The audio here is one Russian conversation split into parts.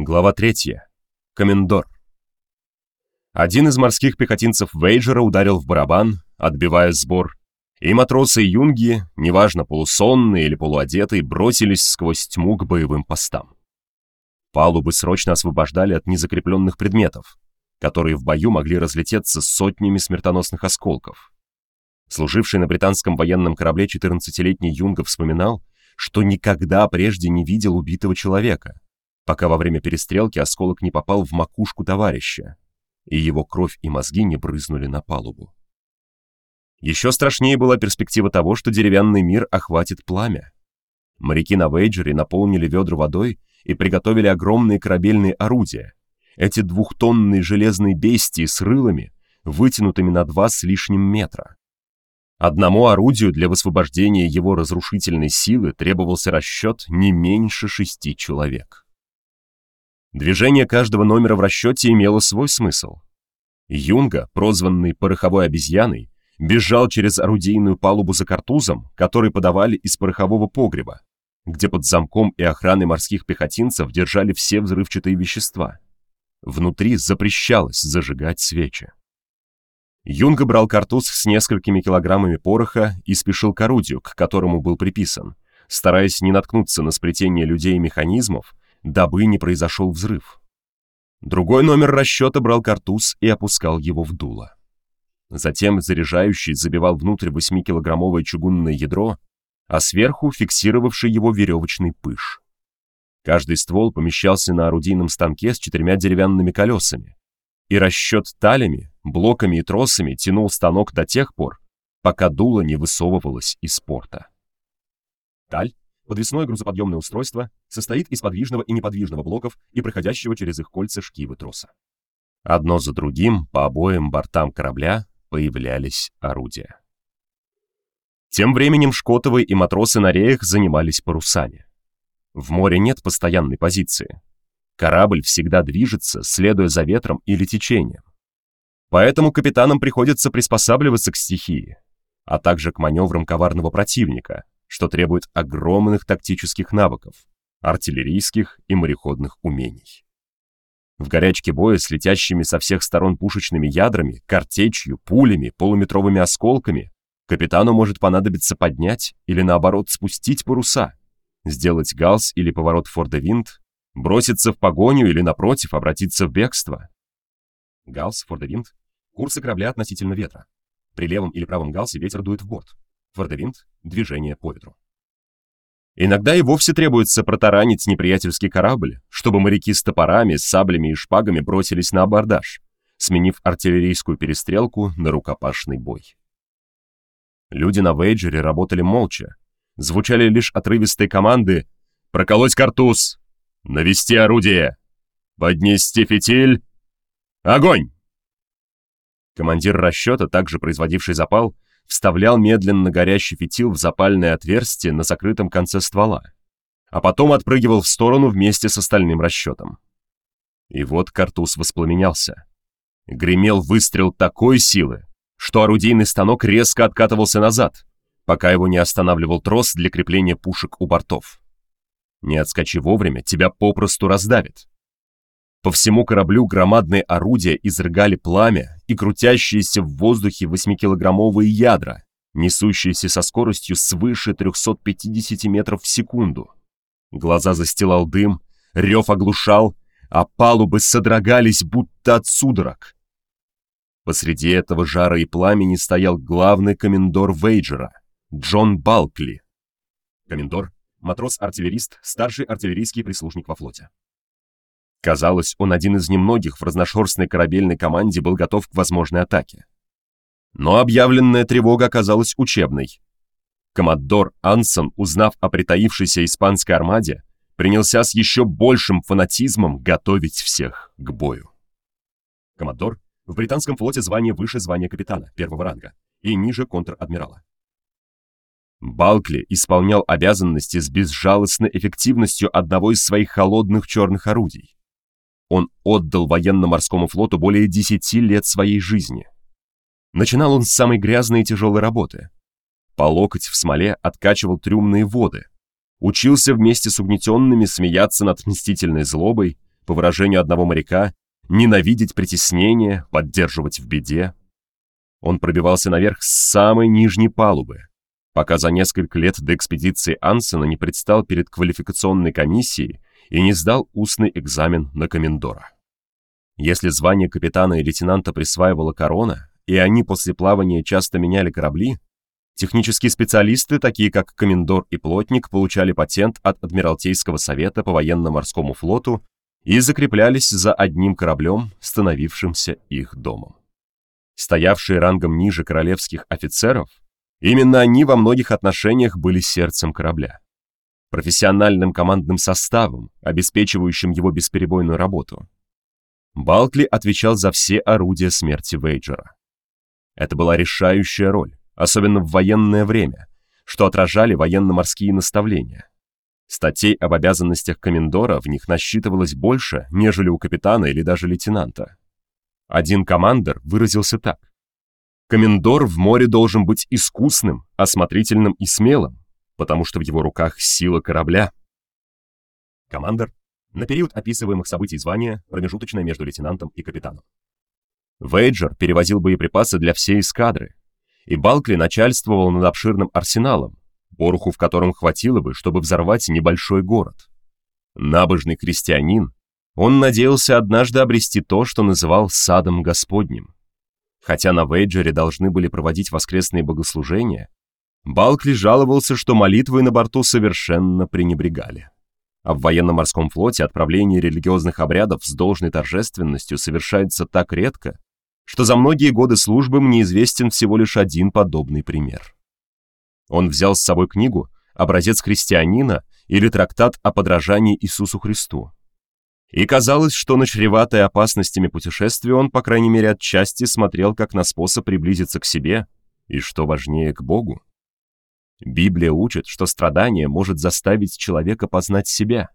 Глава 3. Комендор. Один из морских пехотинцев Вейджера ударил в барабан, отбивая сбор, и матросы и юнги, неважно полусонные или полуодетые, бросились сквозь тьму к боевым постам. Палубы срочно освобождали от незакрепленных предметов, которые в бою могли разлететься сотнями смертоносных осколков. Служивший на британском военном корабле 14-летний юнга вспоминал, что никогда прежде не видел убитого человека, пока во время перестрелки осколок не попал в макушку товарища, и его кровь и мозги не брызнули на палубу. Еще страшнее была перспектива того, что деревянный мир охватит пламя. Моряки на Вейджере наполнили ведра водой и приготовили огромные корабельные орудия. Эти двухтонные железные бестии с рылами, вытянутыми на два с лишним метра. Одному орудию для высвобождения его разрушительной силы требовался расчет не меньше шести человек. Движение каждого номера в расчете имело свой смысл. Юнга, прозванный пороховой обезьяной, бежал через орудийную палубу за картузом, который подавали из порохового погреба, где под замком и охраной морских пехотинцев держали все взрывчатые вещества. Внутри запрещалось зажигать свечи. Юнга брал картуз с несколькими килограммами пороха и спешил к орудию, к которому был приписан, стараясь не наткнуться на сплетение людей и механизмов, дабы не произошел взрыв. Другой номер расчета брал картуз и опускал его в дуло. Затем заряжающий забивал внутрь 8-килограммовое чугунное ядро, а сверху фиксировавший его веревочный пыш. Каждый ствол помещался на орудийном станке с четырьмя деревянными колесами, и расчет талями, блоками и тросами тянул станок до тех пор, пока дуло не высовывалось из порта. Таль, подвесное грузоподъемное устройство, состоит из подвижного и неподвижного блоков и проходящего через их кольца шкивы троса. Одно за другим по обоим бортам корабля появлялись орудия. Тем временем Шкотовы и матросы на реях занимались парусами. В море нет постоянной позиции. Корабль всегда движется, следуя за ветром или течением. Поэтому капитанам приходится приспосабливаться к стихии, а также к маневрам коварного противника, что требует огромных тактических навыков, артиллерийских и мореходных умений. В горячке боя с летящими со всех сторон пушечными ядрами, картечью, пулями, полуметровыми осколками капитану может понадобиться поднять или наоборот спустить паруса, сделать галс или поворот фордевинт Броситься в погоню или, напротив, обратиться в бегство? Галс, фордевинт. Курсы корабля относительно ветра. При левом или правом галсе ветер дует в борт. Фордевинт — движение по ветру. Иногда и вовсе требуется протаранить неприятельский корабль, чтобы моряки с топорами, саблями и шпагами бросились на абордаж, сменив артиллерийскую перестрелку на рукопашный бой. Люди на Вейджере работали молча. Звучали лишь отрывистые команды «Проколоть картуз! Навести орудие! Поднести фитиль! Огонь!» Командир расчета, также производивший запал, вставлял медленно горящий фитил в запальное отверстие на закрытом конце ствола, а потом отпрыгивал в сторону вместе с остальным расчетом. И вот картуз воспламенялся. Гремел выстрел такой силы, что орудийный станок резко откатывался назад, пока его не останавливал трос для крепления пушек у бортов. Не отскочи вовремя, тебя попросту раздавит. По всему кораблю громадные орудия изрыгали пламя и крутящиеся в воздухе восьмикилограммовые ядра, несущиеся со скоростью свыше 350 метров в секунду. Глаза застилал дым, рев оглушал, а палубы содрогались, будто от судорог. Посреди этого жара и пламени стоял главный комендор Вейджера, Джон Балкли. Комендор матрос-артиллерист, старший артиллерийский прислужник во флоте. Казалось, он один из немногих в разношерстной корабельной команде был готов к возможной атаке. Но объявленная тревога оказалась учебной. Коммодор Ансон, узнав о притаившейся испанской армаде, принялся с еще большим фанатизмом готовить всех к бою. Коммодор в британском флоте звание выше звания капитана первого ранга и ниже контр-адмирала. Балкли исполнял обязанности с безжалостной эффективностью одного из своих холодных черных орудий. Он отдал военно-морскому флоту более 10 лет своей жизни. Начинал он с самой грязной и тяжелой работы. По локоть в смоле откачивал трюмные воды. Учился вместе с угнетенными смеяться над мстительной злобой, по выражению одного моряка, ненавидеть притеснение, поддерживать в беде. Он пробивался наверх с самой нижней палубы, пока за несколько лет до экспедиции Ансена не предстал перед квалификационной комиссией и не сдал устный экзамен на комендора. Если звание капитана и лейтенанта присваивала корона, и они после плавания часто меняли корабли, технические специалисты, такие как комендор и плотник, получали патент от Адмиралтейского совета по военно-морскому флоту и закреплялись за одним кораблем, становившимся их домом. Стоявшие рангом ниже королевских офицеров, именно они во многих отношениях были сердцем корабля, профессиональным командным составом, обеспечивающим его бесперебойную работу. Балкли отвечал за все орудия смерти Вейджера. Это была решающая роль, особенно в военное время, что отражали военно-морские наставления. Статей об обязанностях комендора в них насчитывалось больше, нежели у капитана или даже лейтенанта. Один командир выразился так. Комендор в море должен быть искусным, осмотрительным и смелым, потому что в его руках сила корабля. Командор на период описываемых событий звания, промежуточное между лейтенантом и капитаном. Вейджер перевозил боеприпасы для всей эскадры, и Балкли начальствовал над обширным арсеналом, пороху в котором хватило бы, чтобы взорвать небольшой город. Набожный крестьянин, он надеялся однажды обрести то, что называл садом Господним. Хотя на Вейджере должны были проводить воскресные богослужения, Балкли жаловался, что молитвы на борту совершенно пренебрегали. А в военно-морском флоте отправление религиозных обрядов с должной торжественностью совершается так редко, что за многие годы службы мне известен всего лишь один подобный пример. Он взял с собой книгу «Образец христианина» или трактат о подражании Иисусу Христу. И казалось, что на чреватое опасностями путешествия он, по крайней мере, отчасти смотрел как на способ приблизиться к себе и, что важнее, к Богу. Библия учит, что страдание может заставить человека познать себя.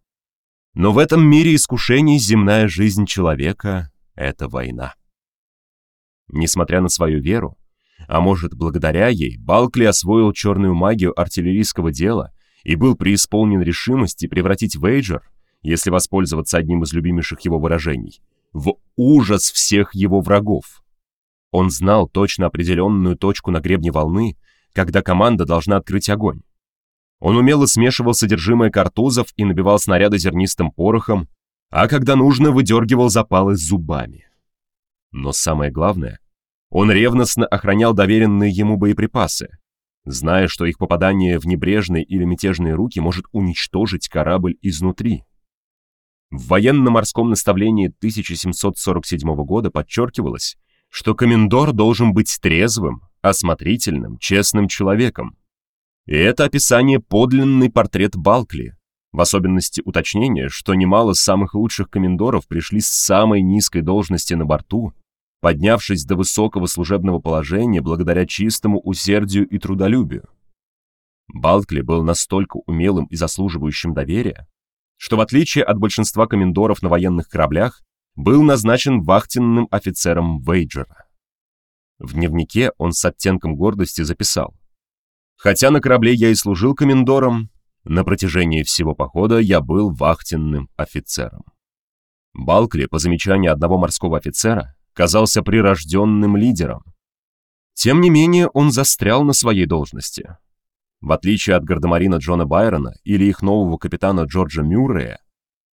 Но в этом мире искушений земная жизнь человека — это война. Несмотря на свою веру, а может, благодаря ей, Балкли освоил черную магию артиллерийского дела и был преисполнен решимости превратить Вейджер, если воспользоваться одним из любимейших его выражений, в ужас всех его врагов. Он знал точно определенную точку на гребне волны, когда команда должна открыть огонь. Он умело смешивал содержимое картузов и набивал снаряды зернистым порохом, а когда нужно, выдергивал запалы зубами. Но самое главное, он ревностно охранял доверенные ему боеприпасы, зная, что их попадание в небрежные или мятежные руки может уничтожить корабль изнутри. В военно-морском наставлении 1747 года подчеркивалось, что комендор должен быть трезвым, осмотрительным, честным человеком. И это описание подлинный портрет Балкли, в особенности уточнение, что немало самых лучших комендоров пришли с самой низкой должности на борту, поднявшись до высокого служебного положения благодаря чистому усердию и трудолюбию. Балкли был настолько умелым и заслуживающим доверия, что в отличие от большинства комендоров на военных кораблях, был назначен вахтенным офицером Вейджера. В дневнике он с оттенком гордости записал. «Хотя на корабле я и служил комендором, на протяжении всего похода я был вахтенным офицером». Балкли, по замечанию одного морского офицера, казался прирожденным лидером. Тем не менее, он застрял на своей должности. В отличие от гардемарина Джона Байрона или их нового капитана Джорджа Мюррея,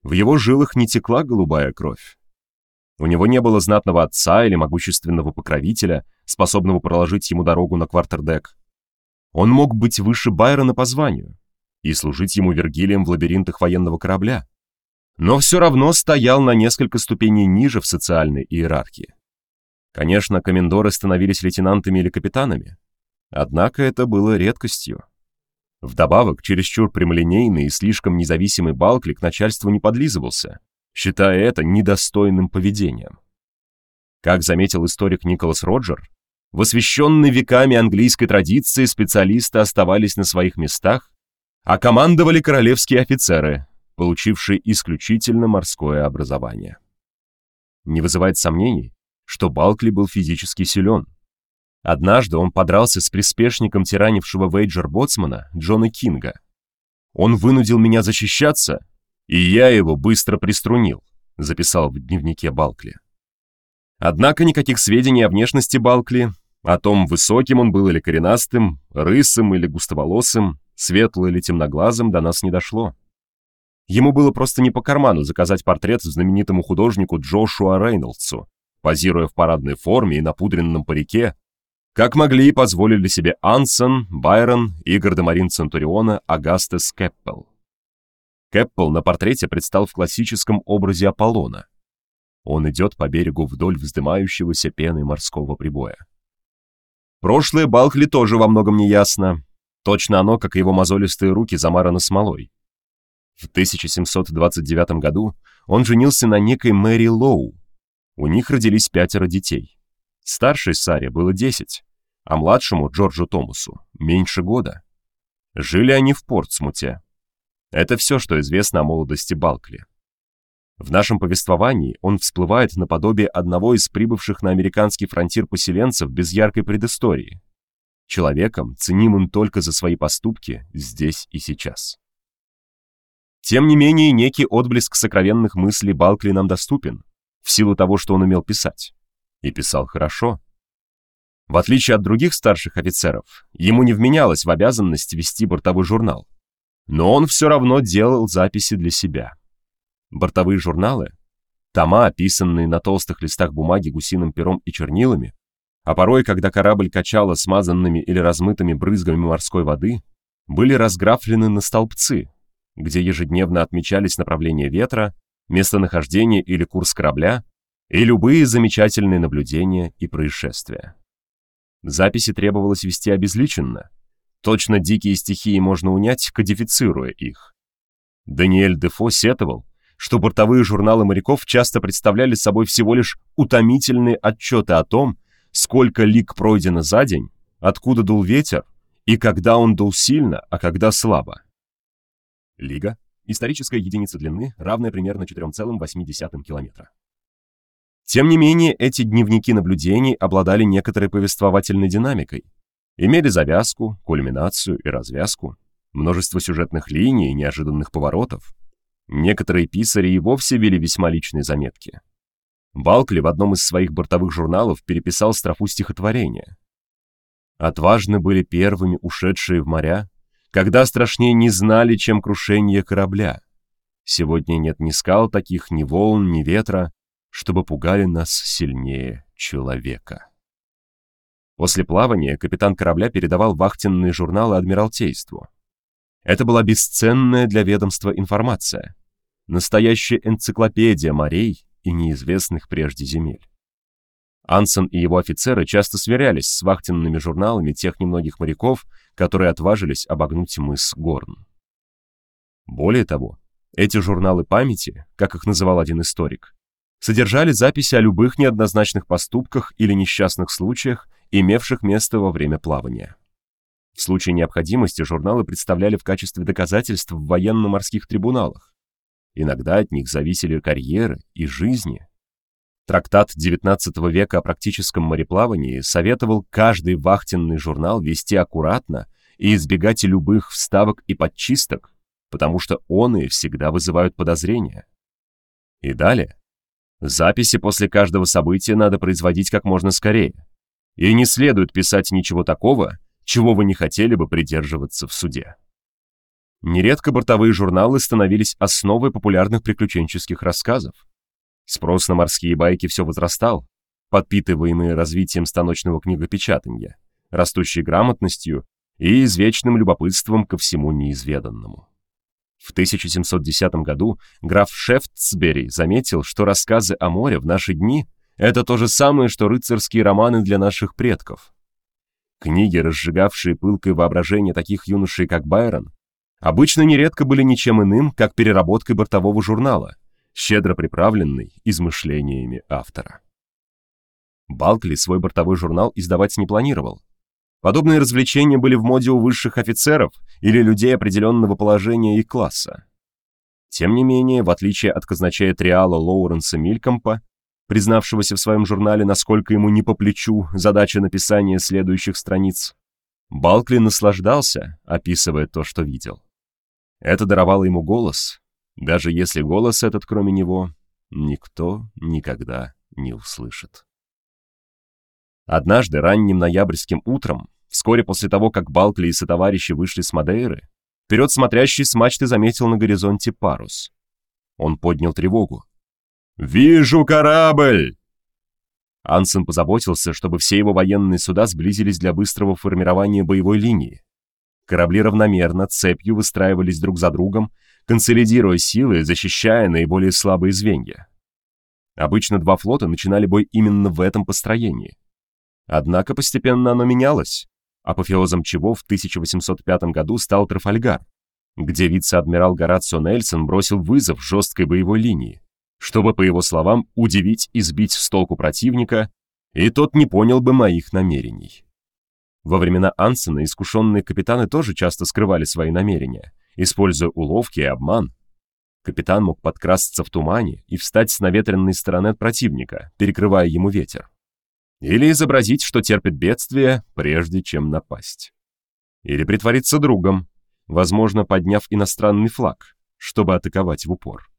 в его жилах не текла голубая кровь. У него не было знатного отца или могущественного покровителя, способного проложить ему дорогу на квартердек. Он мог быть выше Байрона по званию и служить ему Вергилием в лабиринтах военного корабля, но все равно стоял на несколько ступеней ниже в социальной иерархии. Конечно, комендоры становились лейтенантами или капитанами, однако это было редкостью. Вдобавок, чересчур прямолинейный и слишком независимый Балкли к начальству не подлизывался, считая это недостойным поведением. Как заметил историк Николас Роджер, в освященной веками английской традиции специалисты оставались на своих местах, а командовали королевские офицеры, получившие исключительно морское образование. Не вызывает сомнений, что Балкли был физически силен. Однажды он подрался с приспешником тиранившего Вейджер-боцмана Джона Кинга. Он вынудил меня защищаться, и я его быстро приструнил, записал в дневнике Балкли. Однако никаких сведений о внешности Балкли, о том, высоким он был или коренастым, рысым или густоволосым, светлым или темноглазым, до нас не дошло. Ему было просто не по карману заказать портрет знаменитому художнику Джошуа Рейнольдсу, позируя в парадной форме и напудренном парике, как могли и позволили себе Ансон, Байрон и гардемарин Центуриона Агастес Кэппел. Кэппел на портрете предстал в классическом образе Аполлона. Он идет по берегу вдоль вздымающегося пены морского прибоя. Прошлое Балхли тоже во многом не ясно. Точно оно, как и его мозолистые руки, замарано смолой. В 1729 году он женился на некой Мэри Лоу. У них родились пятеро детей. Старшей Саре было 10, а младшему Джорджу Томасу меньше года. Жили они в Портсмуте. Это все, что известно о молодости Балкли. В нашем повествовании он всплывает наподобие одного из прибывших на американский фронтир поселенцев без яркой предыстории. Человеком, ценимым только за свои поступки здесь и сейчас. Тем не менее, некий отблеск сокровенных мыслей Балкли нам доступен, в силу того, что он умел писать. И писал хорошо. В отличие от других старших офицеров, ему не вменялось в обязанность вести бортовой журнал. Но он все равно делал записи для себя. Бортовые журналы, тома, описанные на толстых листах бумаги гусиным пером и чернилами, а порой, когда корабль качало смазанными или размытыми брызгами морской воды, были разграфлены на столбцы, где ежедневно отмечались направление ветра, местонахождение или курс корабля и любые замечательные наблюдения и происшествия. Записи требовалось вести обезличенно. Точно дикие стихии можно унять, кодифицируя их. Даниэль Дефо сетовал, что бортовые журналы моряков часто представляли собой всего лишь утомительные отчеты о том, сколько лиг пройдено за день, откуда дул ветер и когда он дул сильно, а когда слабо. Лига — историческая единица длины, равная примерно 4,8 километра. Тем не менее, эти дневники наблюдений обладали некоторой повествовательной динамикой, имели завязку, кульминацию и развязку, множество сюжетных линий и неожиданных поворотов, Некоторые писари и вовсе вели весьма личные заметки. Балкли в одном из своих бортовых журналов переписал строфу стихотворения. «Отважны были первыми ушедшие в моря, когда страшнее не знали, чем крушение корабля. Сегодня нет ни скал таких, ни волн, ни ветра, чтобы пугали нас сильнее человека». После плавания капитан корабля передавал вахтенные журналы Адмиралтейству. Это была бесценная для ведомства информация настоящая энциклопедия морей и неизвестных прежде земель. Ансен и его офицеры часто сверялись с вахтенными журналами тех немногих моряков, которые отважились обогнуть мыс Горн. Более того, эти журналы памяти, как их называл один историк, содержали записи о любых неоднозначных поступках или несчастных случаях, имевших место во время плавания. В случае необходимости журналы представляли в качестве доказательств в военно-морских трибуналах. Иногда от них зависели карьеры и жизни. Трактат XIX века о практическом мореплавании советовал каждый вахтенный журнал вести аккуратно и избегать любых вставок и подчисток, потому что он и всегда вызывают подозрения. И далее. Записи после каждого события надо производить как можно скорее. И не следует писать ничего такого, чего вы не хотели бы придерживаться в суде. Нередко бортовые журналы становились основой популярных приключенческих рассказов. Спрос на морские байки все возрастал, подпитываемый развитием станочного книгопечатания, растущей грамотностью и извечным любопытством ко всему неизведанному. В 1710 году граф Шефтсбери заметил, что рассказы о море в наши дни — это то же самое, что рыцарские романы для наших предков. Книги, разжигавшие пылкое воображение таких юношей, как Байрон, обычно нередко были ничем иным, как переработкой бортового журнала, щедро приправленный измышлениями автора. Балкли свой бортовой журнал издавать не планировал. Подобные развлечения были в моде у высших офицеров или людей определенного положения и класса. Тем не менее, в отличие от казначея Триала Лоуренса Милькомпа, признавшегося в своем журнале, насколько ему не по плечу задача написания следующих страниц, Балкли наслаждался, описывая то, что видел. Это даровало ему голос, даже если голос этот, кроме него, никто никогда не услышит. Однажды ранним ноябрьским утром, вскоре после того, как Балкли и сотоварищи вышли с Мадейры, вперед смотрящий с мачты заметил на горизонте парус. Он поднял тревогу. «Вижу корабль!» Ансен позаботился, чтобы все его военные суда сблизились для быстрого формирования боевой линии. Корабли равномерно, цепью выстраивались друг за другом, консолидируя силы, защищая наиболее слабые звенья. Обычно два флота начинали бой именно в этом построении. Однако постепенно оно менялось, апофеозом чего в 1805 году стал Трафальгар, где вице-адмирал Горацио Нельсон бросил вызов жесткой боевой линии, чтобы, по его словам, удивить и сбить с толку противника, и тот не понял бы моих намерений. Во времена Ансена искушенные капитаны тоже часто скрывали свои намерения, используя уловки и обман. Капитан мог подкрасться в тумане и встать с наветренной стороны от противника, перекрывая ему ветер. Или изобразить, что терпит бедствие, прежде чем напасть. Или притвориться другом, возможно, подняв иностранный флаг, чтобы атаковать в упор.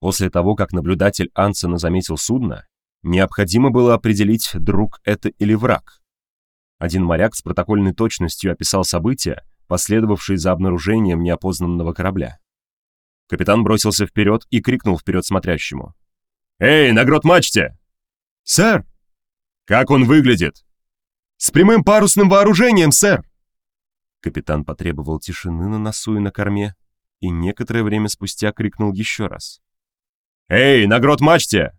После того, как наблюдатель Ансена заметил судно, необходимо было определить, друг это или враг, один моряк с протокольной точностью описал события, последовавшие за обнаружением неопознанного корабля. Капитан бросился вперед и крикнул вперед смотрящему. «Эй, на грот-мачте!» «Сэр!» «Как он выглядит?» «С прямым парусным вооружением, сэр!» Капитан потребовал тишины на носу и на корме, и некоторое время спустя крикнул еще раз. «Эй, на грот-мачте!»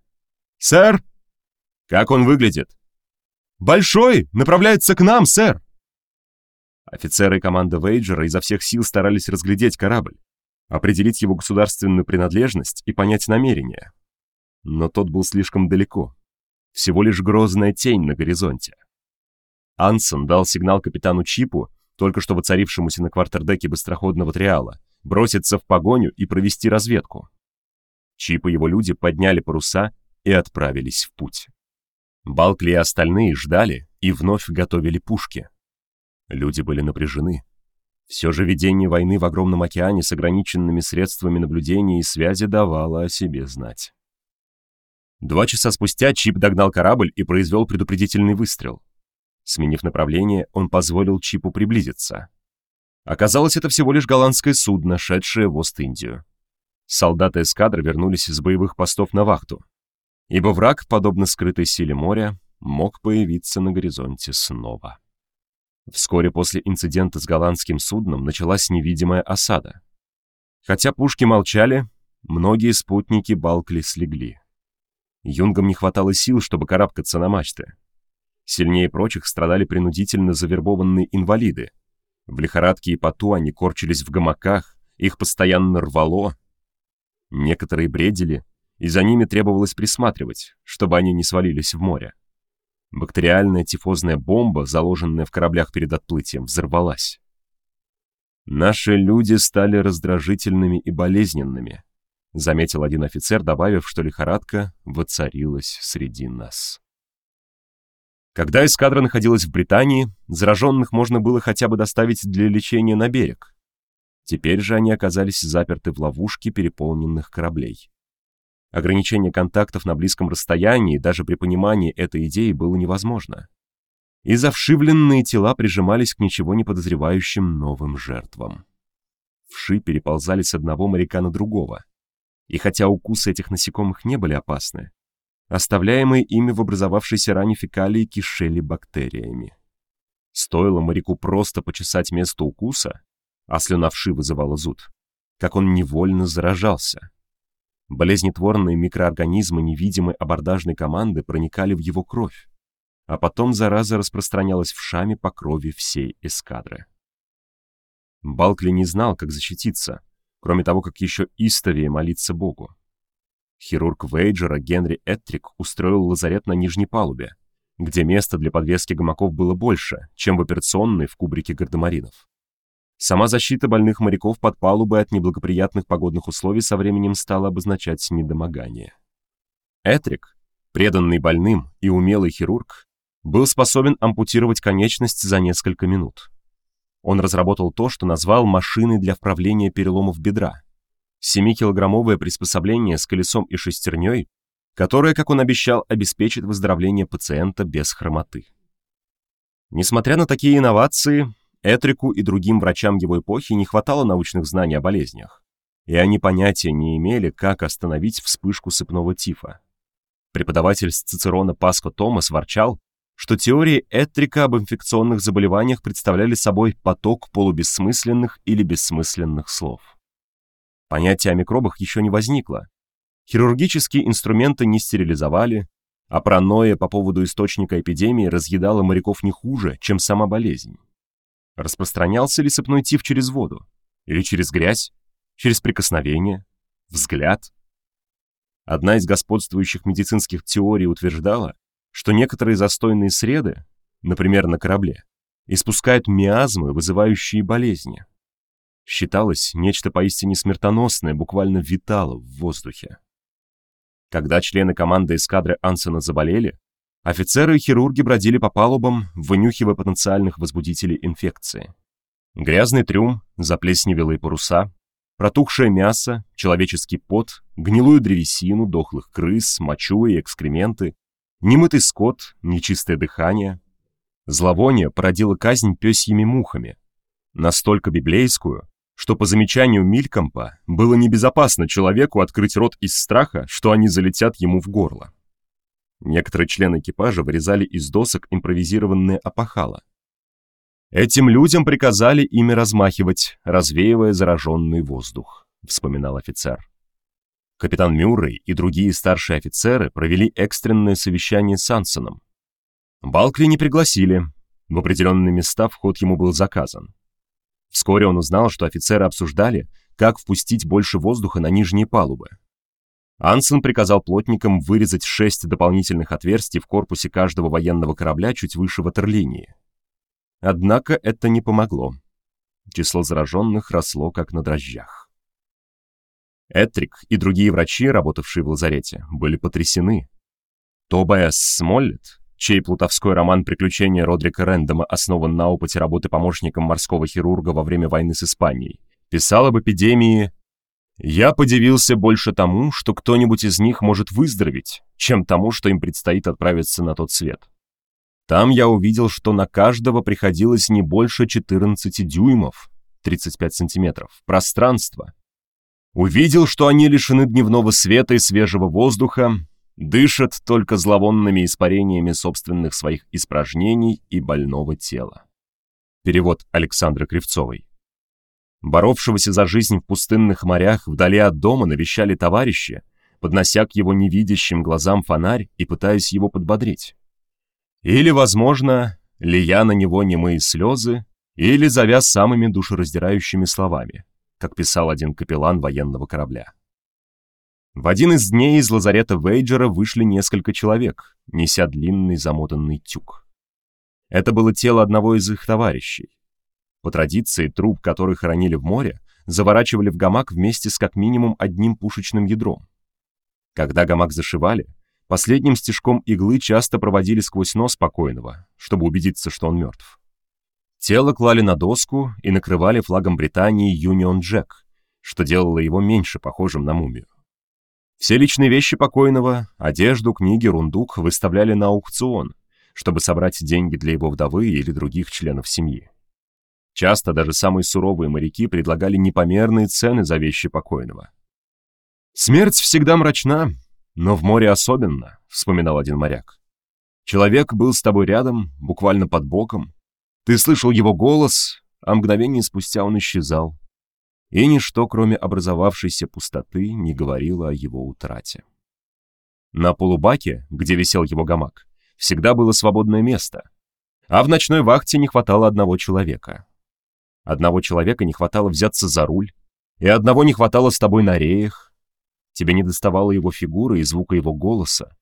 «Сэр!» «Как он выглядит?» «Большой! Направляется к нам, сэр!» Офицеры команды Вейджера изо всех сил старались разглядеть корабль, определить его государственную принадлежность и понять намерения. Но тот был слишком далеко. Всего лишь грозная тень на горизонте. Ансон дал сигнал капитану Чипу, только что воцарившемуся на квартердеке быстроходного триала, броситься в погоню и провести разведку. Чип и его люди подняли паруса и отправились в путь. Балкли и остальные ждали и вновь готовили пушки. Люди были напряжены. Все же ведение войны в огромном океане с ограниченными средствами наблюдения и связи давало о себе знать. Два часа спустя Чип догнал корабль и произвел предупредительный выстрел. Сменив направление, он позволил Чипу приблизиться. Оказалось, это всего лишь голландское судно, шедшее в Ост-Индию. Солдаты эскадры вернулись с боевых постов на вахту ибо враг, подобно скрытой силе моря, мог появиться на горизонте снова. Вскоре после инцидента с голландским судном началась невидимая осада. Хотя пушки молчали, многие спутники Балкли слегли. Юнгам не хватало сил, чтобы карабкаться на мачты. Сильнее прочих страдали принудительно завербованные инвалиды. В лихорадке и поту они корчились в гамаках, их постоянно рвало. Некоторые бредили, и за ними требовалось присматривать, чтобы они не свалились в море. Бактериальная тифозная бомба, заложенная в кораблях перед отплытием, взорвалась. «Наши люди стали раздражительными и болезненными», заметил один офицер, добавив, что лихорадка воцарилась среди нас. Когда эскадра находилась в Британии, зараженных можно было хотя бы доставить для лечения на берег. Теперь же они оказались заперты в ловушке переполненных кораблей. Ограничение контактов на близком расстоянии даже при понимании этой идеи было невозможно. И завшивленные тела прижимались к ничего не подозревающим новым жертвам. Вши переползали с одного моряка на другого. И хотя укусы этих насекомых не были опасны, оставляемые ими в образовавшейся ране фекалии кишели бактериями. Стоило моряку просто почесать место укуса, а слюна вши вызывала зуд, как он невольно заражался. Болезнетворные микроорганизмы невидимой абордажной команды проникали в его кровь, а потом зараза распространялась в шаме по крови всей эскадры. Балкли не знал, как защититься, кроме того, как еще истовее молиться Богу. Хирург Вейджера Генри Эттрик устроил лазарет на нижней палубе, где места для подвески гамаков было больше, чем в операционной в кубрике гардемаринов. Сама защита больных моряков под палубой от неблагоприятных погодных условий со временем стала обозначать недомогание. Этрик, преданный больным и умелый хирург, был способен ампутировать конечность за несколько минут. Он разработал то, что назвал машиной для вправления переломов бедра. Семикилограммовое приспособление с колесом и шестерней, которое, как он обещал, обеспечит выздоровление пациента без хромоты. Несмотря на такие инновации, Этрику и другим врачам его эпохи не хватало научных знаний о болезнях, и они понятия не имели, как остановить вспышку сыпного тифа. Преподаватель Цицерона Паско Томас ворчал, что теории Этрика об инфекционных заболеваниях представляли собой поток полубессмысленных или бессмысленных слов. Понятие о микробах еще не возникло. Хирургические инструменты не стерилизовали, а паранойя по поводу источника эпидемии разъедала моряков не хуже, чем сама болезнь. Распространялся ли сыпной тиф через воду? Или через грязь? Через прикосновение? Взгляд? Одна из господствующих медицинских теорий утверждала, что некоторые застойные среды, например, на корабле, испускают миазмы, вызывающие болезни. Считалось, нечто поистине смертоносное буквально витало в воздухе. Когда члены команды эскадры Ансена заболели, офицеры и хирурги бродили по палубам, вынюхивая потенциальных возбудителей инфекции. Грязный трюм, заплесневелые паруса, протухшее мясо, человеческий пот, гнилую древесину, дохлых крыс, мочу и экскременты, немытый скот, нечистое дыхание. Зловоние породило казнь пёсьими мухами, настолько библейскую, что по замечанию Милькомпа было небезопасно человеку открыть рот из страха, что они залетят ему в горло. Некоторые члены экипажа вырезали из досок импровизированные опахала. «Этим людям приказали ими размахивать, развеивая зараженный воздух», — вспоминал офицер. Капитан Мюррей и другие старшие офицеры провели экстренное совещание с Ансоном. Балкли не пригласили, в определенные места вход ему был заказан. Вскоре он узнал, что офицеры обсуждали, как впустить больше воздуха на нижние палубы. Ансен приказал плотникам вырезать шесть дополнительных отверстий в корпусе каждого военного корабля чуть выше ватерлинии. Однако это не помогло. Число зараженных росло как на дрожжах. Этрик и другие врачи, работавшие в лазарете, были потрясены. Тобайас Смоллет чей плутовской роман «Приключения Родрика Рэндома» основан на опыте работы помощником морского хирурга во время войны с Испанией, писал об эпидемии «Я подивился больше тому, что кто-нибудь из них может выздороветь, чем тому, что им предстоит отправиться на тот свет. Там я увидел, что на каждого приходилось не больше 14 дюймов, 35 сантиметров, пространства. Увидел, что они лишены дневного света и свежего воздуха, дышат только зловонными испарениями собственных своих испражнений и больного тела. Перевод Александры Кривцовой. Боровшегося за жизнь в пустынных морях вдали от дома навещали товарищи, поднося к его невидящим глазам фонарь и пытаясь его подбодрить. Или, возможно, лия на него немые слезы, или зовя самыми душераздирающими словами, как писал один капеллан военного корабля. В один из дней из лазарета Вейджера вышли несколько человек, неся длинный замотанный тюк. Это было тело одного из их товарищей. По традиции, труп, который хоронили в море, заворачивали в гамак вместе с как минимум одним пушечным ядром. Когда гамак зашивали, последним стежком иглы часто проводили сквозь нос покойного, чтобы убедиться, что он мертв. Тело клали на доску и накрывали флагом Британии Юнион Джек, что делало его меньше похожим на мумию. Все личные вещи покойного, одежду, книги, рундук выставляли на аукцион, чтобы собрать деньги для его вдовы или других членов семьи. Часто даже самые суровые моряки предлагали непомерные цены за вещи покойного. «Смерть всегда мрачна, но в море особенно», — вспоминал один моряк. «Человек был с тобой рядом, буквально под боком. Ты слышал его голос, а мгновение спустя он исчезал и ничто, кроме образовавшейся пустоты, не говорило о его утрате. На полубаке, где висел его гамак, всегда было свободное место, а в ночной вахте не хватало одного человека. Одного человека не хватало взяться за руль, и одного не хватало с тобой на реях. Тебе не доставало его фигуры и звука его голоса,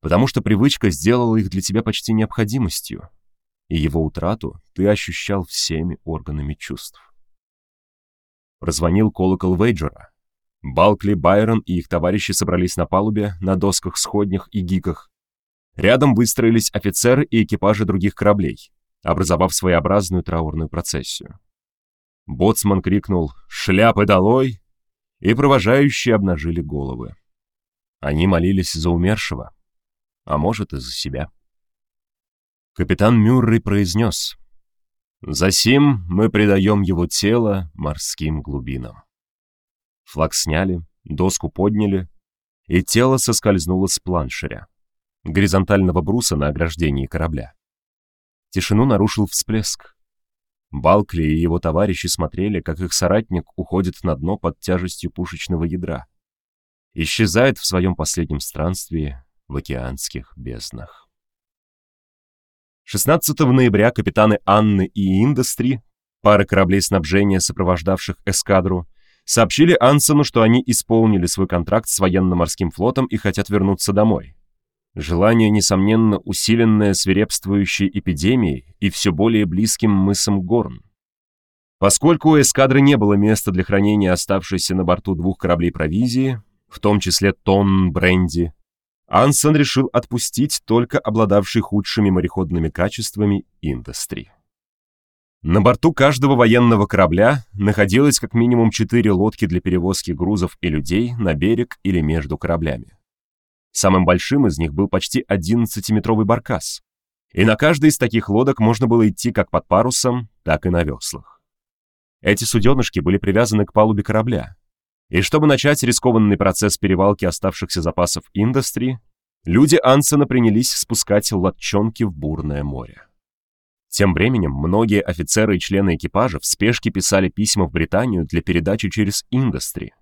потому что привычка сделала их для тебя почти необходимостью, и его утрату ты ощущал всеми органами чувств. Прозвонил колокол Вейджера. Балкли, Байрон и их товарищи собрались на палубе, на досках, сходнях и гиках. Рядом выстроились офицеры и экипажи других кораблей, образовав своеобразную траурную процессию. Боцман крикнул «Шляпы долой!» и провожающие обнажили головы. Они молились за умершего, а может и за себя. Капитан Мюррей произнес, «Засим мы предаем его тело морским глубинам». Флаг сняли, доску подняли, и тело соскользнуло с планшеря, горизонтального бруса на ограждении корабля. Тишину нарушил всплеск. Балкли и его товарищи смотрели, как их соратник уходит на дно под тяжестью пушечного ядра. Исчезает в своем последнем странстве в океанских безднах. 16 ноября капитаны Анны и Индустри, пара кораблей снабжения, сопровождавших эскадру, сообщили Ансону, что они исполнили свой контракт с военно-морским флотом и хотят вернуться домой. Желание, несомненно, усиленное свирепствующей эпидемией и все более близким мысом Горн. Поскольку у эскадры не было места для хранения оставшейся на борту двух кораблей провизии, в том числе тонн бренди, Ансон решил отпустить только обладавший худшими мореходными качествами индустри. На борту каждого военного корабля находилось как минимум четыре лодки для перевозки грузов и людей на берег или между кораблями. Самым большим из них был почти 11-метровый баркас, и на каждой из таких лодок можно было идти как под парусом, так и на веслах. Эти суденышки были привязаны к палубе корабля, и чтобы начать рискованный процесс перевалки оставшихся запасов индустрии, люди Ансена принялись спускать лодчонки в бурное море. Тем временем многие офицеры и члены экипажа в спешке писали письма в Британию для передачи через индустри.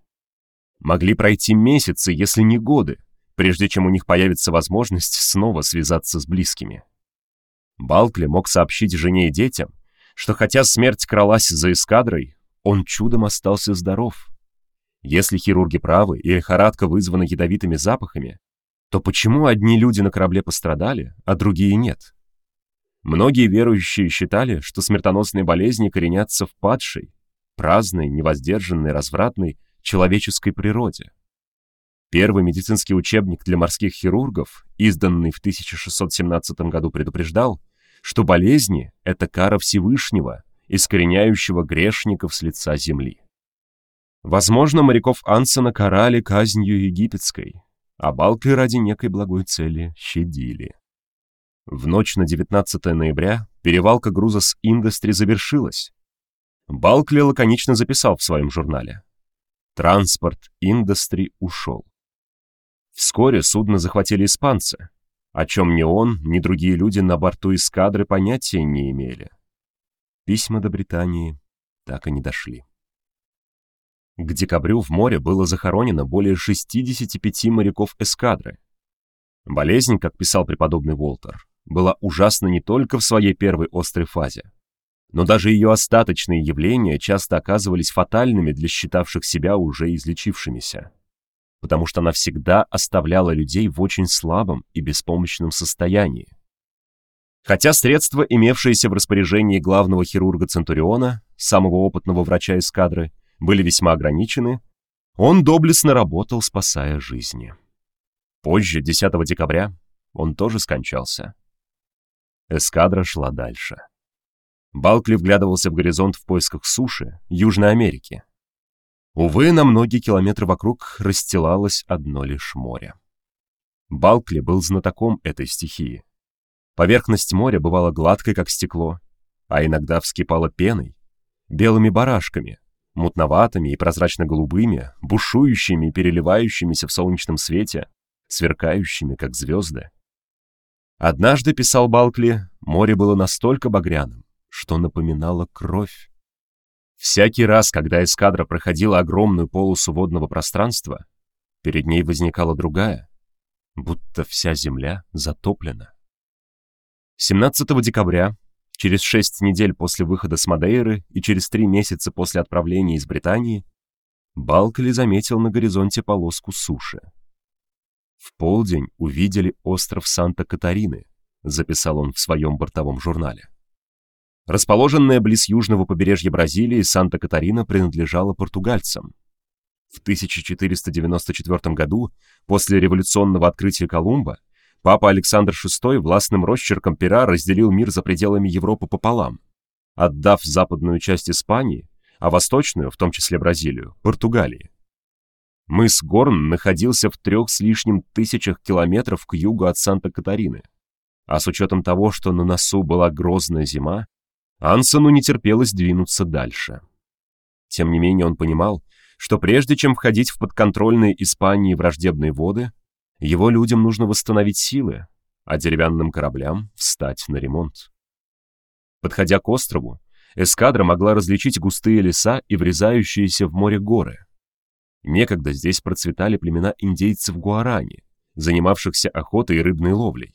Могли пройти месяцы, если не годы, прежде чем у них появится возможность снова связаться с близкими. Балкли мог сообщить жене и детям, что хотя смерть кралась за эскадрой, он чудом остался здоров. Если хирурги правы и лихорадка вызвана ядовитыми запахами, то почему одни люди на корабле пострадали, а другие нет? Многие верующие считали, что смертоносные болезни коренятся в падшей, праздной, невоздержанной, развратной человеческой природе. Первый медицинский учебник для морских хирургов, изданный в 1617 году, предупреждал, что болезни — это кара Всевышнего, искореняющего грешников с лица земли. Возможно, моряков Ансона карали казнью египетской, а балки ради некой благой цели щадили. В ночь на 19 ноября перевалка груза с Индустри завершилась. Балкли лаконично записал в своем журнале. Транспорт Индустри ушел. Вскоре судно захватили испанцы, о чем ни он, ни другие люди на борту эскадры понятия не имели. Письма до Британии так и не дошли. К декабрю в море было захоронено более 65 моряков эскадры. Болезнь, как писал преподобный Уолтер, была ужасна не только в своей первой острой фазе, но даже ее остаточные явления часто оказывались фатальными для считавших себя уже излечившимися потому что она всегда оставляла людей в очень слабом и беспомощном состоянии. Хотя средства, имевшиеся в распоряжении главного хирурга Центуриона, самого опытного врача эскадры, были весьма ограничены, он доблестно работал, спасая жизни. Позже, 10 декабря, он тоже скончался. Эскадра шла дальше. Балкли вглядывался в горизонт в поисках суши Южной Америки. Увы, на многие километры вокруг расстилалось одно лишь море. Балкли был знатоком этой стихии. Поверхность моря бывала гладкой, как стекло, а иногда вскипала пеной, белыми барашками, мутноватыми и прозрачно-голубыми, бушующими и переливающимися в солнечном свете, сверкающими, как звезды. Однажды, писал Балкли, море было настолько багряным, что напоминало кровь. Всякий раз, когда эскадра проходила огромную полосу водного пространства, перед ней возникала другая, будто вся земля затоплена. 17 декабря, через шесть недель после выхода с Мадейры и через три месяца после отправления из Британии, Балкали заметил на горизонте полоску суши. В полдень увидели остров Санта-Катарины, записал он в своем бортовом журнале. Расположенная близ южного побережья Бразилии, Санта-Катарина принадлежала португальцам. В 1494 году, после революционного открытия Колумба, папа Александр VI властным росчерком пера разделил мир за пределами Европы пополам, отдав западную часть Испании, а восточную, в том числе Бразилию, Португалии. Мыс Горн находился в трех с лишним тысячах километров к югу от Санта-Катарины. А с учетом того, что на носу была грозная зима, Ансону не терпелось двинуться дальше. Тем не менее он понимал, что прежде чем входить в подконтрольные Испании враждебные воды, его людям нужно восстановить силы, а деревянным кораблям встать на ремонт. Подходя к острову, эскадра могла различить густые леса и врезающиеся в море горы. Некогда здесь процветали племена индейцев Гуарани, занимавшихся охотой и рыбной ловлей.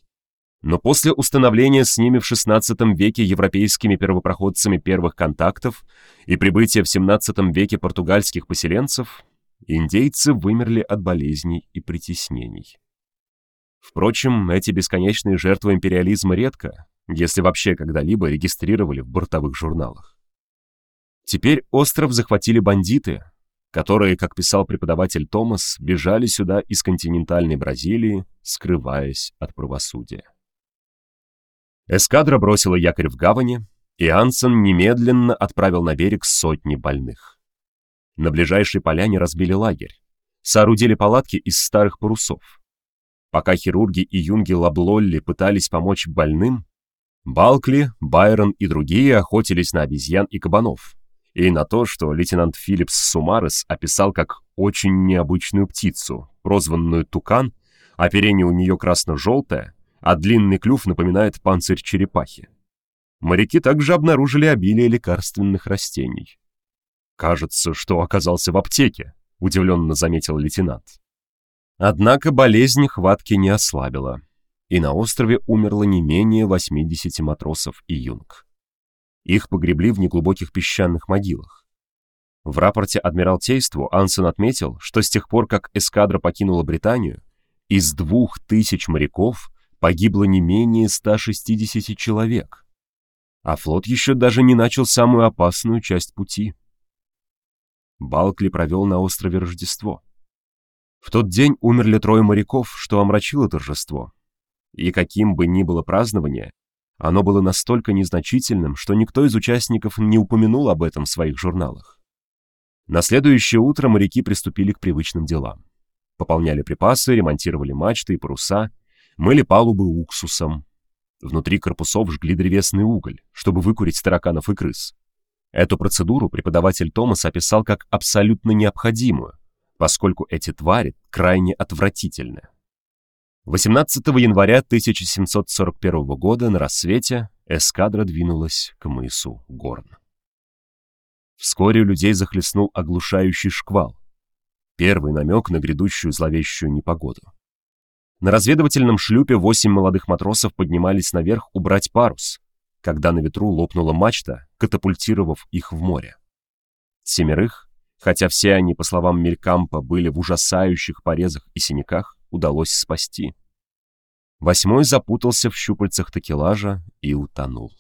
Но после установления с ними в XVI веке европейскими первопроходцами первых контактов и прибытия в XVII веке португальских поселенцев, индейцы вымерли от болезней и притеснений. Впрочем, эти бесконечные жертвы империализма редко, если вообще когда-либо регистрировали в бортовых журналах. Теперь остров захватили бандиты, которые, как писал преподаватель Томас, бежали сюда из континентальной Бразилии, скрываясь от правосудия. Эскадра бросила якорь в гавани, и Ансен немедленно отправил на берег сотни больных. На ближайшей поляне разбили лагерь, соорудили палатки из старых парусов. Пока хирурги и юнги Лаблолли пытались помочь больным, Балкли, Байрон и другие охотились на обезьян и кабанов, и на то, что лейтенант Филлипс Сумарес описал как очень необычную птицу, прозванную тукан, оперение у нее красно-желтое, а длинный клюв напоминает панцирь черепахи. Моряки также обнаружили обилие лекарственных растений. «Кажется, что оказался в аптеке», — удивленно заметил лейтенант. Однако болезнь хватки не ослабила, и на острове умерло не менее 80 матросов и юнг. Их погребли в неглубоких песчаных могилах. В рапорте Адмиралтейству Ансен отметил, что с тех пор, как эскадра покинула Британию, из двух тысяч моряков погибло не менее 160 человек, а флот еще даже не начал самую опасную часть пути. Балкли провел на острове Рождество. В тот день умерли трое моряков, что омрачило торжество. И каким бы ни было празднование, оно было настолько незначительным, что никто из участников не упомянул об этом в своих журналах. На следующее утро моряки приступили к привычным делам. Пополняли припасы, ремонтировали мачты и паруса — мыли палубы уксусом. Внутри корпусов жгли древесный уголь, чтобы выкурить тараканов и крыс. Эту процедуру преподаватель Томас описал как абсолютно необходимую, поскольку эти твари крайне отвратительны. 18 января 1741 года на рассвете эскадра двинулась к мысу Горн. Вскоре людей захлестнул оглушающий шквал. Первый намек на грядущую зловещую непогоду. На разведывательном шлюпе восемь молодых матросов поднимались наверх убрать парус, когда на ветру лопнула мачта, катапультировав их в море. Семерых, хотя все они, по словам Мелькампа, были в ужасающих порезах и синяках, удалось спасти. Восьмой запутался в щупальцах такелажа и утонул.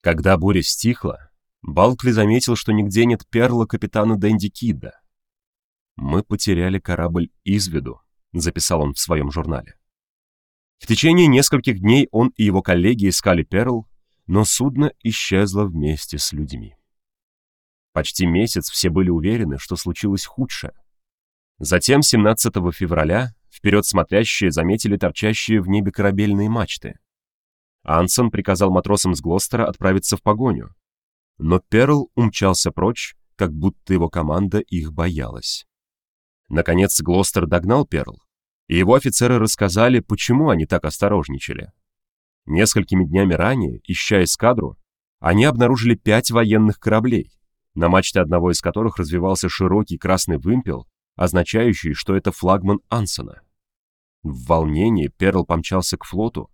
Когда буря стихла, Балкли заметил, что нигде нет перла капитана Дэнди Кидда. Мы потеряли корабль из виду, записал он в своем журнале. В течение нескольких дней он и его коллеги искали Перл, но судно исчезло вместе с людьми. Почти месяц все были уверены, что случилось худшее. Затем 17 февраля вперед смотрящие заметили торчащие в небе корабельные мачты. Ансон приказал матросам с Глостера отправиться в погоню, но Перл умчался прочь, как будто его команда их боялась. Наконец Глостер догнал Перл, и его офицеры рассказали, почему они так осторожничали. Несколькими днями ранее, ища эскадру, они обнаружили пять военных кораблей, на мачте одного из которых развивался широкий красный вымпел, означающий, что это флагман Ансона. В волнении Перл помчался к флоту,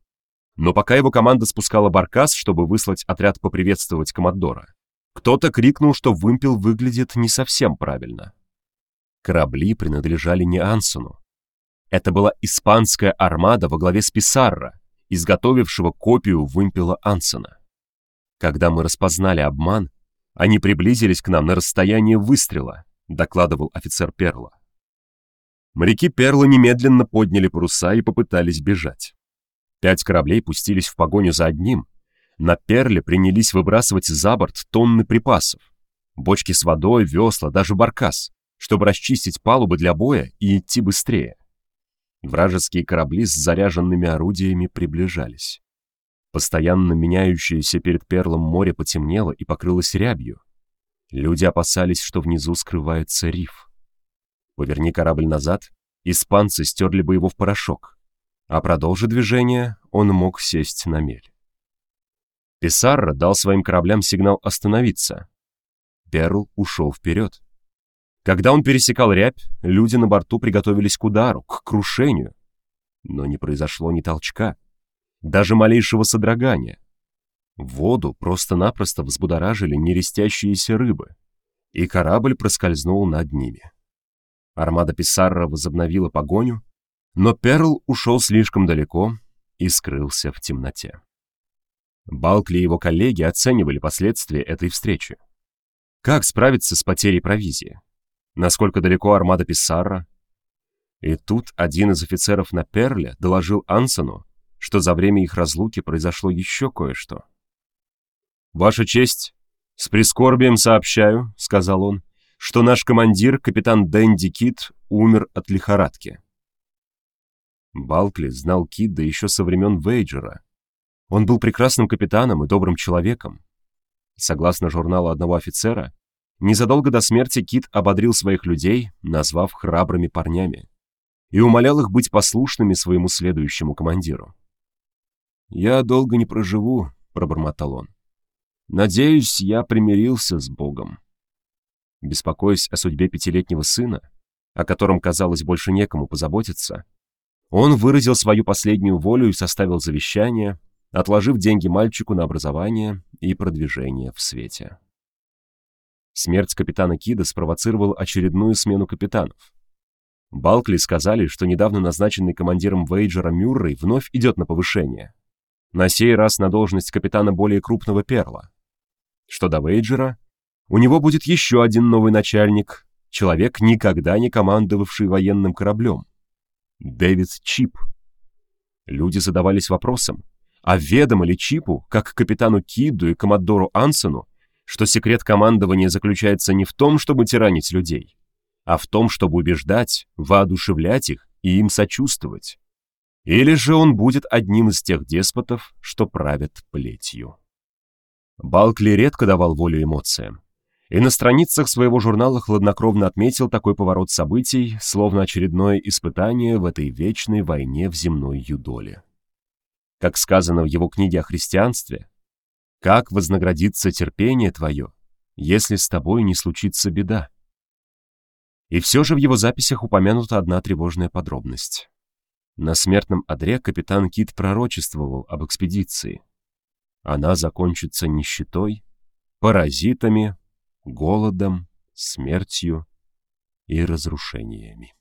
но пока его команда спускала баркас, чтобы выслать отряд поприветствовать Комоддора, кто-то крикнул, что вымпел выглядит не совсем правильно. Корабли принадлежали не Ансону. Это была испанская армада во главе с Писарро, изготовившего копию вымпела Ансона. Когда мы распознали обман, они приблизились к нам на расстояние выстрела, докладывал офицер Перла. Моряки Перла немедленно подняли паруса и попытались бежать. Пять кораблей пустились в погоню за одним. На Перле принялись выбрасывать за борт тонны припасов. Бочки с водой, весла, даже баркас чтобы расчистить палубы для боя и идти быстрее. Вражеские корабли с заряженными орудиями приближались. Постоянно меняющееся перед Перлом море потемнело и покрылось рябью. Люди опасались, что внизу скрывается риф. Поверни корабль назад, испанцы стерли бы его в порошок, а продолжи движение, он мог сесть на мель. Писарро дал своим кораблям сигнал остановиться. Перл ушел вперед. Когда он пересекал рябь, люди на борту приготовились к удару, к крушению. Но не произошло ни толчка даже малейшего содрогания. Воду просто-напросто взбудоражили нерестящиеся рыбы, и корабль проскользнул над ними. Армада Писарра возобновила погоню, но Перл ушел слишком далеко и скрылся в темноте. Балкли и его коллеги оценивали последствия этой встречи. Как справиться с потерей провизии? Насколько далеко армада Писарра? И тут один из офицеров на Перле доложил Ансону, что за время их разлуки произошло еще кое-что. «Ваша честь, с прискорбием сообщаю», — сказал он, «что наш командир, капитан Дэнди Кит, умер от лихорадки». Балкли знал Кидда еще со времен Вейджера. Он был прекрасным капитаном и добрым человеком. Согласно журналу одного офицера, незадолго до смерти Кит ободрил своих людей, назвав храбрыми парнями, и умолял их быть послушными своему следующему командиру. «Я долго не проживу», — пробормотал он. «Надеюсь, я примирился с Богом». Беспокоясь о судьбе пятилетнего сына, о котором, казалось, больше некому позаботиться, он выразил свою последнюю волю и составил завещание, отложив деньги мальчику на образование и продвижение в свете. Смерть капитана Кида спровоцировала очередную смену капитанов. Балкли сказали, что недавно назначенный командиром Вейджера Мюррей вновь идет на повышение — на сей раз на должность капитана более крупного перла. Что до Вейджера, у него будет еще один новый начальник, человек, никогда не командовавший военным кораблем. Дэвид Чип. Люди задавались вопросом, а ведомо ли Чипу, как капитану Киду и коммодору Ансону, что секрет командования заключается не в том, чтобы тиранить людей, а в том, чтобы убеждать, воодушевлять их и им сочувствовать. Или же он будет одним из тех деспотов, что правят плетью. Балкли редко давал волю эмоциям, и на страницах своего журнала хладнокровно отметил такой поворот событий, словно очередное испытание в этой вечной войне в земной юдоле. Как сказано в его книге о христианстве, «Как вознаградится терпение твое, если с тобой не случится беда?» И все же в его записях упомянута одна тревожная подробность. На смертном одре капитан Кит пророчествовал об экспедиции. Она закончится нищетой, паразитами, голодом, смертью и разрушениями.